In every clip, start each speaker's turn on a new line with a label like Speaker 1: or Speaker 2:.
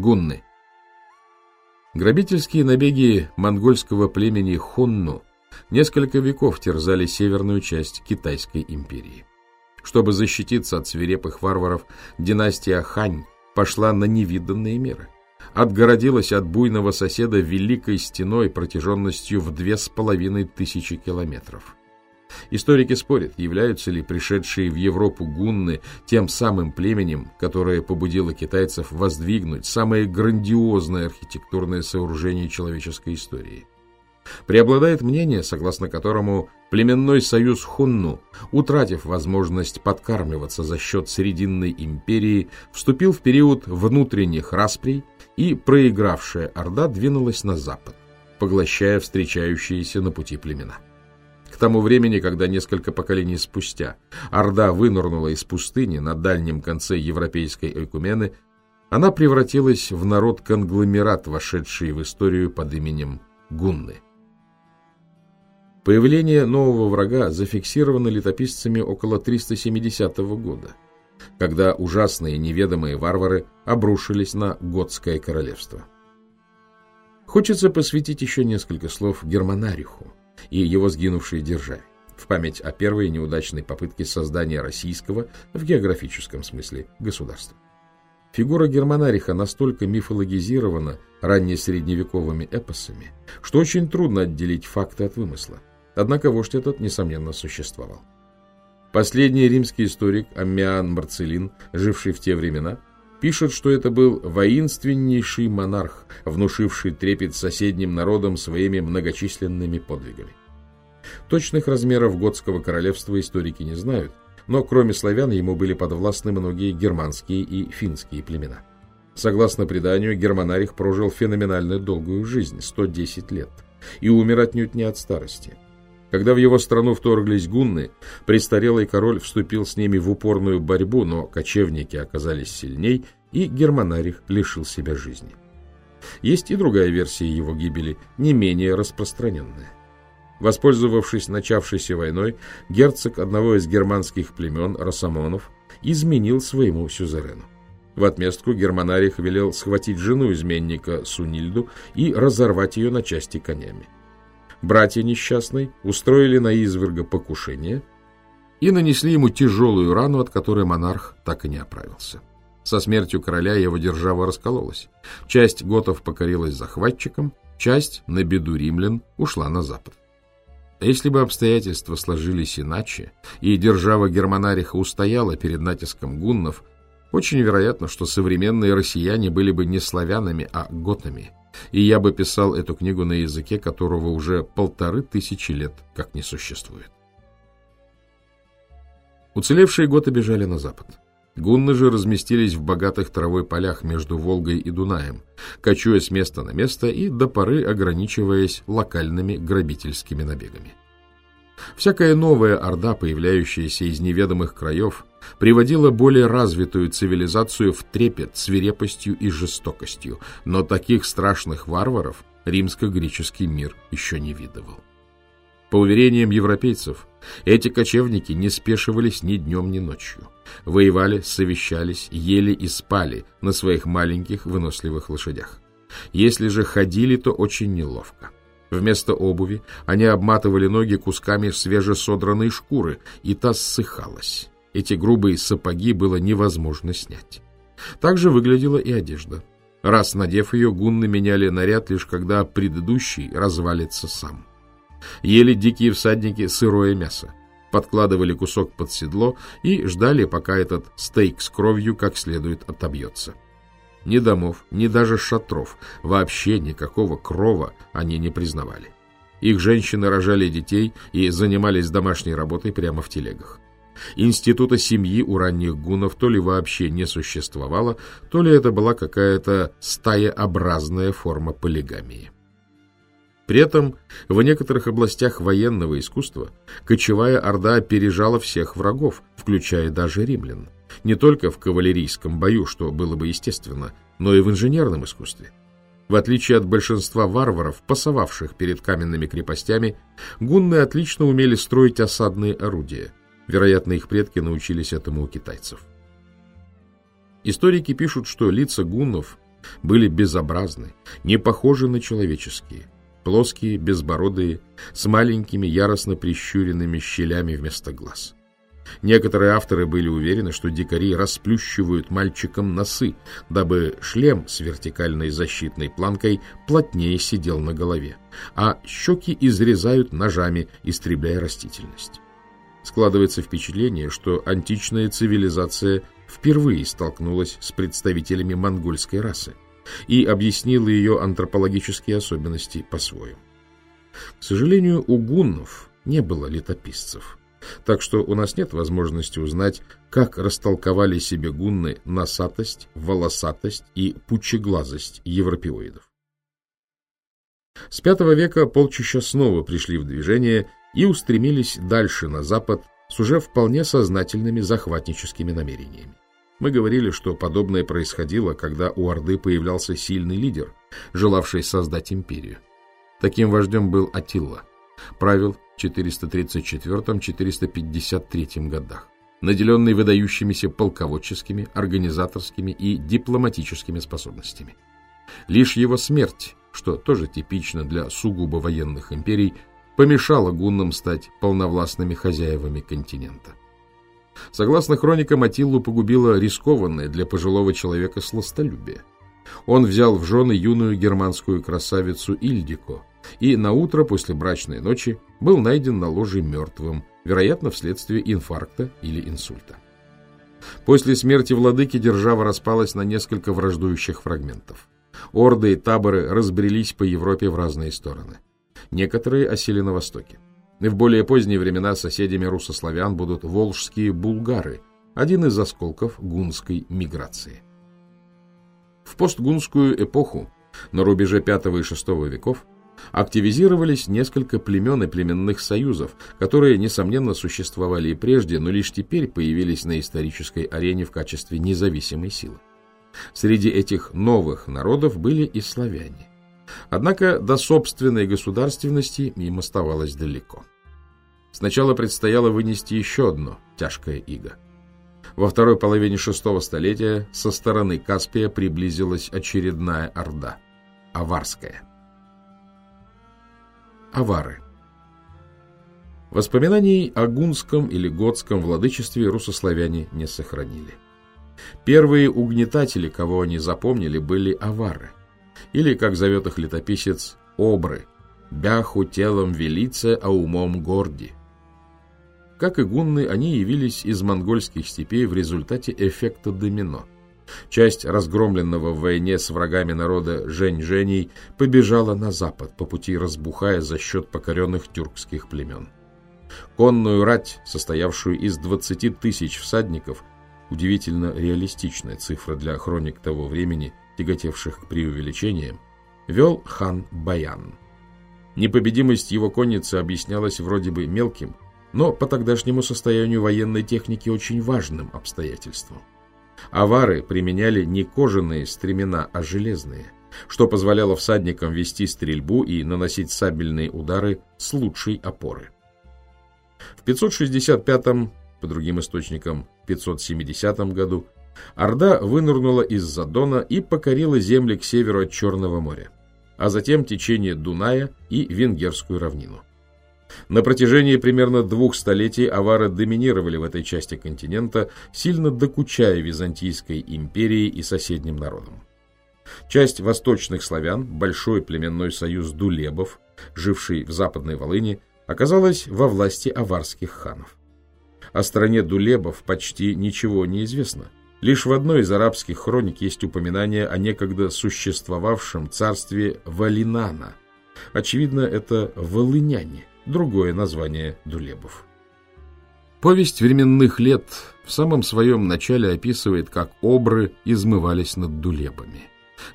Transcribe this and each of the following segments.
Speaker 1: Гунны. Грабительские набеги монгольского племени Хунну несколько веков терзали северную часть Китайской империи. Чтобы защититься от свирепых варваров, династия Хань пошла на невиданные меры. Отгородилась от буйного соседа великой стеной протяженностью в две с половиной тысячи километров. Историки спорят, являются ли пришедшие в Европу гунны тем самым племенем, которое побудило китайцев воздвигнуть самое грандиозное архитектурное сооружение человеческой истории. Преобладает мнение, согласно которому племенной союз Хунну, утратив возможность подкармливаться за счет Срединной империи, вступил в период внутренних расприй и проигравшая Орда двинулась на запад, поглощая встречающиеся на пути племена. Тому времени, когда несколько поколений спустя Орда вынырнула из пустыни на дальнем конце европейской Ойкумены, она превратилась в народ-конгломерат, вошедший в историю под именем Гунны. Появление нового врага зафиксировано летописцами около 370 года, когда ужасные неведомые варвары обрушились на Готское королевство. Хочется посвятить еще несколько слов Германариху и его сгинувшей державе в память о первой неудачной попытке создания российского, в географическом смысле, государства. Фигура Германариха настолько мифологизирована раннесредневековыми эпосами, что очень трудно отделить факты от вымысла. Однако вождь этот, несомненно, существовал. Последний римский историк Аммиан Марцелин, живший в те времена, пишет, что это был воинственнейший монарх, внушивший трепет соседним народам своими многочисленными подвигами. Точных размеров готского королевства историки не знают, но кроме славян ему были подвластны многие германские и финские племена. Согласно преданию, Германарих прожил феноменально долгую жизнь – 110 лет, и умер отнюдь не от старости – когда в его страну вторглись гунны, престарелый король вступил с ними в упорную борьбу, но кочевники оказались сильней, и Германарих лишил себя жизни. Есть и другая версия его гибели, не менее распространенная. Воспользовавшись начавшейся войной, герцог одного из германских племен, Росомонов, изменил своему сюзерену. В отместку Германарих велел схватить жену изменника Сунильду и разорвать ее на части конями братья несчастной устроили на изверга покушение и нанесли ему тяжелую рану, от которой монарх так и не оправился. Со смертью короля его держава раскололась. Часть готов покорилась захватчикам, часть, на беду римлян, ушла на запад. А если бы обстоятельства сложились иначе, и держава Германариха устояла перед натиском гуннов, очень вероятно, что современные россияне были бы не славянами, а готами – и я бы писал эту книгу на языке, которого уже полторы тысячи лет как не существует. Уцелевшие готы бежали на запад. Гунны же разместились в богатых травой полях между Волгой и Дунаем, кочуя с места на место и до поры ограничиваясь локальными грабительскими набегами. Всякая новая орда, появляющаяся из неведомых краев, приводила более развитую цивилизацию в трепет свирепостью и жестокостью, но таких страшных варваров римско-греческий мир еще не видывал. По уверениям европейцев, эти кочевники не спешивались ни днем, ни ночью. Воевали, совещались, ели и спали на своих маленьких выносливых лошадях. Если же ходили, то очень неловко. Вместо обуви они обматывали ноги кусками свежесодранной шкуры, и та ссыхалась. Эти грубые сапоги было невозможно снять. Так же выглядела и одежда. Раз надев ее, гунны меняли наряд, лишь когда предыдущий развалится сам. Ели дикие всадники сырое мясо, подкладывали кусок под седло и ждали, пока этот стейк с кровью как следует отобьется. Ни домов, ни даже шатров, вообще никакого крова они не признавали. Их женщины рожали детей и занимались домашней работой прямо в телегах. Института семьи у ранних гунов то ли вообще не существовало, то ли это была какая-то стаеобразная форма полигамии. При этом в некоторых областях военного искусства кочевая орда опережала всех врагов, включая даже римлян не только в кавалерийском бою, что было бы естественно, но и в инженерном искусстве. В отличие от большинства варваров, пасовавших перед каменными крепостями, гунны отлично умели строить осадные орудия. Вероятно, их предки научились этому у китайцев. Историки пишут, что лица гуннов были безобразны, не похожи на человеческие, плоские, безбородые, с маленькими яростно прищуренными щелями вместо глаз. Некоторые авторы были уверены, что дикари расплющивают мальчикам носы, дабы шлем с вертикальной защитной планкой плотнее сидел на голове, а щеки изрезают ножами, истребляя растительность. Складывается впечатление, что античная цивилизация впервые столкнулась с представителями монгольской расы и объяснила ее антропологические особенности по-своему. К сожалению, у гуннов не было летописцев – так что у нас нет возможности узнать, как растолковали себе гунны носатость, волосатость и пучеглазость европеоидов. С V века полчища снова пришли в движение и устремились дальше на запад с уже вполне сознательными захватническими намерениями. Мы говорили, что подобное происходило, когда у Орды появлялся сильный лидер, желавший создать империю. Таким вождем был Атилла. Правил 434-453 годах, наделенный выдающимися полководческими, организаторскими и дипломатическими способностями. Лишь его смерть, что тоже типично для сугубо военных империй, помешала гуннам стать полновластными хозяевами континента. Согласно хроникам, Атиллу погубило рискованное для пожилого человека сластолюбие. Он взял в жены юную германскую красавицу Ильдико, и на утро после брачной ночи был найден на ложе мертвым, вероятно, вследствие инфаркта или инсульта. После смерти владыки держава распалась на несколько враждующих фрагментов. Орды и таборы разбрелись по Европе в разные стороны. Некоторые осели на востоке. И в более поздние времена соседями русославян будут волжские булгары, один из осколков гунской миграции. В постгунскую эпоху, на рубеже V и VI веков, активизировались несколько племен и племенных союзов, которые, несомненно, существовали и прежде, но лишь теперь появились на исторической арене в качестве независимой силы. Среди этих новых народов были и славяне. Однако до собственной государственности им оставалось далеко. Сначала предстояло вынести еще одно тяжкое иго. Во второй половине шестого столетия со стороны Каспия приблизилась очередная орда – Аварская – Авары. Воспоминаний о гунском или готском владычестве русославяне не сохранили. Первые угнетатели, кого они запомнили, были авары, или, как зовет их летописец, обры, бяху телом велице, а умом горди. Как и гунны, они явились из монгольских степей в результате эффекта домино – Часть разгромленного в войне с врагами народа Жень-Женей побежала на запад, по пути разбухая за счет покоренных тюркских племен. Конную рать, состоявшую из 20 тысяч всадников, удивительно реалистичная цифра для хроник того времени, тяготевших к преувеличениям, вел хан Баян. Непобедимость его конницы объяснялась вроде бы мелким, но по тогдашнему состоянию военной техники очень важным обстоятельством. Авары применяли не кожаные стремена, а железные, что позволяло всадникам вести стрельбу и наносить сабельные удары с лучшей опоры. В 565 по другим источникам 570 году, Орда вынырнула из-за Дона и покорила земли к северу от Черного моря, а затем течение Дуная и Венгерскую равнину. На протяжении примерно двух столетий авары доминировали в этой части континента, сильно докучая Византийской империи и соседним народам. Часть восточных славян, большой племенной союз дулебов, живший в Западной Волыни, оказалась во власти аварских ханов. О стране дулебов почти ничего не известно. Лишь в одной из арабских хроник есть упоминание о некогда существовавшем царстве Валинана. Очевидно, это волыняне другое название Дулебов. Повесть временных лет в самом своем начале описывает, как обры измывались над Дулебами.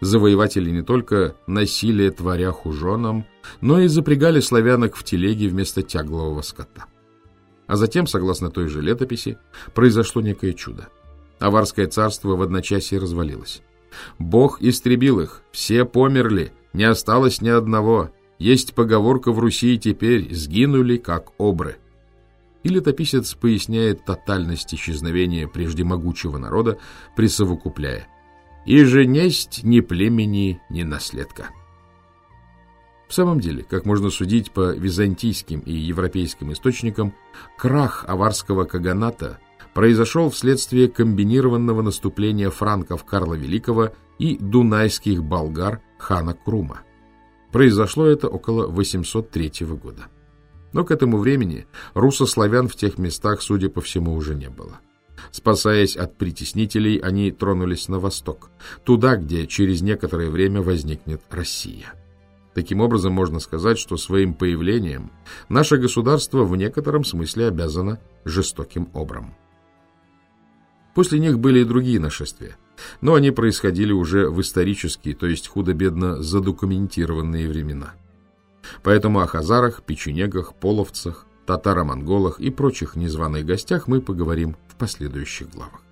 Speaker 1: Завоеватели не только насилие творя хужонам, но и запрягали славянок в телеги вместо тяглового скота. А затем, согласно той же летописи, произошло некое чудо. Аварское царство в одночасье развалилось. Бог истребил их, все померли, не осталось ни одного, есть поговорка в Руси теперь «сгинули, как обры». И летописец поясняет тотальность исчезновения прежде могучего народа, присовокупляя. и же несть ни племени, ни наследка. В самом деле, как можно судить по византийским и европейским источникам, крах аварского каганата произошел вследствие комбинированного наступления франков Карла Великого и дунайских болгар хана Крума. Произошло это около 803 года. Но к этому времени русославян в тех местах, судя по всему, уже не было. Спасаясь от притеснителей, они тронулись на восток, туда, где через некоторое время возникнет Россия. Таким образом, можно сказать, что своим появлением наше государство в некотором смысле обязано жестоким обрам. После них были и другие нашествия, но они происходили уже в исторические, то есть худо-бедно задокументированные времена. Поэтому о хазарах, печенегах, половцах, татаро-монголах и прочих незваных гостях мы поговорим в последующих главах.